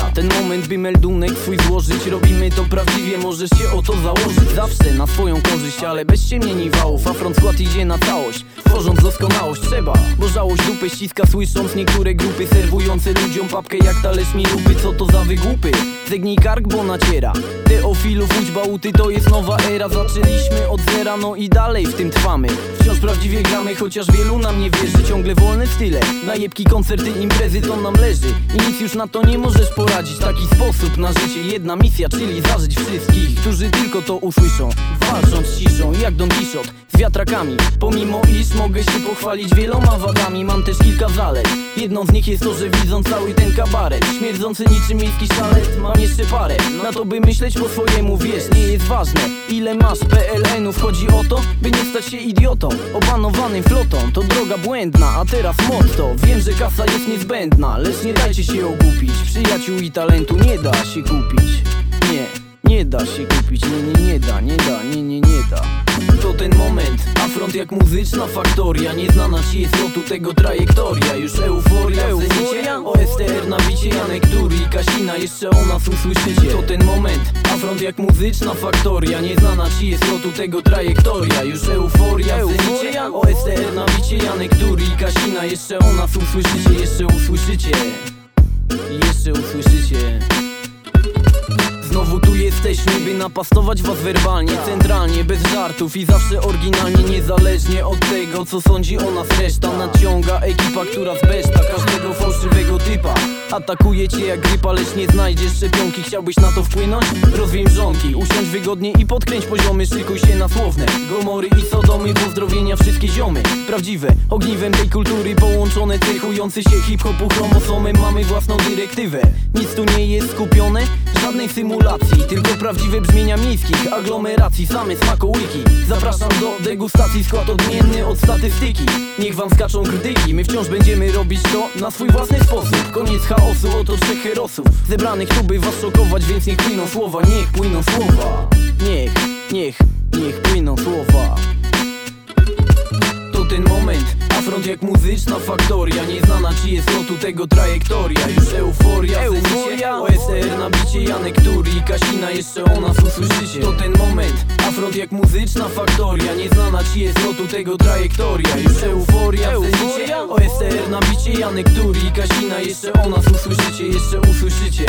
ten moment, by meldunek swój złożyć. Robimy to prawdziwie, możesz się o to założyć. Zawsze na swoją korzyść, ale bez ciemnieni wałów. A front skład idzie na całość, tworząc doskonałość. Trzeba, bo żałość dupę ściska Słysząc niektóre grupy serwujące ludziom papkę jak talerz mi lupy. Co to za wygłupy? Zegnij kark, bo naciera. Teofilów, łódź bałuty, to jest nowa era. Zaczęliśmy od zera, no i dalej w tym trwamy. Wciąż prawdziwie gramy, chociaż wielu nam nie wierzy. Ciągle wolne style, najebki koncerty, imprezy, to nam leży. I nic już na to nie możesz poradzić. Taki sposób na życie, jedna misja, czyli zażyć wszystkich Którzy tylko to usłyszą. Walcząc ciszą, jak Don Quixote z wiatrakami. Pomimo iż mogę się pochwalić wieloma wadami Mam też kilka zalet Jedną z nich jest to, że widzą cały ten kabaret Śmierdzący niczym miejski szalet Mam jeszcze parę. Na to by myśleć po swojemu, wiesz, nie jest ważne Ile masz PLN-ów, chodzi o to, by nie stać się idiotą Opanowanym flotą, to droga błędna A teraz motto, wiem, że kasa jest niezbędna Lecz nie dajcie się ogupić Przyjaciół i talentu nie da się kupić. Nie da się kupić, nie, nie, nie da, nie da, nie, nie, nie da. To ten moment A front jak muzyczna faktoria. Nieznana ci jest lotu tego trajektoria. Już euforia, euforia? OSTR nabicie Janek Turi. I Kasina Jeszcze o nas usłyszycie. To ten moment A front jak muzyczna faktoria. Nieznana ci jest lotu tego trajektoria. Już euforia, euforia? OSTR nabicie Janek Turi. I Kasina Jeszcze o nas usłyszycie, jeszcze usłyszycie. Jeszcze usłyszycie Znowu tu jesteśmy, by napastować was werbalnie Centralnie, bez żartów i zawsze oryginalnie Niezależnie od tego, co sądzi o nas reszta. Nadciąga ekipa, która zbeszta każdego fałszywego typa. Atakuje cię jak grypa, lecz nie znajdziesz szczepionki. Chciałbyś na to wpłynąć? Rozwiń wrzątki Usiądź wygodnie i podkręć poziomy Szykuj się na słowne. Gomory i Sodomy, pozdrowienia wszystkie ziomy. Prawdziwe, ogniwem tej kultury Połączone, cechujący się hip-hopu chromosomem. Mamy własną dyrektywę Nic tu nie jest skupione, żadnej symulacji Tylko prawdziwe brzmienia miejskich aglomeracji Same smakołyki. Zapraszam do degustacji Skład odmienny od statystyki. Niech wam skaczą krytyki My wciąż będziemy robić to na swój własny sposób. Koniec chaosu, oto trzech herosów. Zebranych tu by was szokować Więc niech płyną słowa, niech płyną słowa. Niech, niech, niech płyną słowa front jak muzyczna faktoria. Nieznana ci jest lotu tego trajektoria. Już euforia, euforia? OSR nabicie Janek Turi Kasina Jeszcze o nas usłyszycie. To ten moment A front jak muzyczna faktoria. Nieznana ci jest lotu tego trajektoria. Już euforia, euforia? OSR nabicie Janek Turi Kasina Jeszcze o nas usłyszycie, jeszcze usłyszycie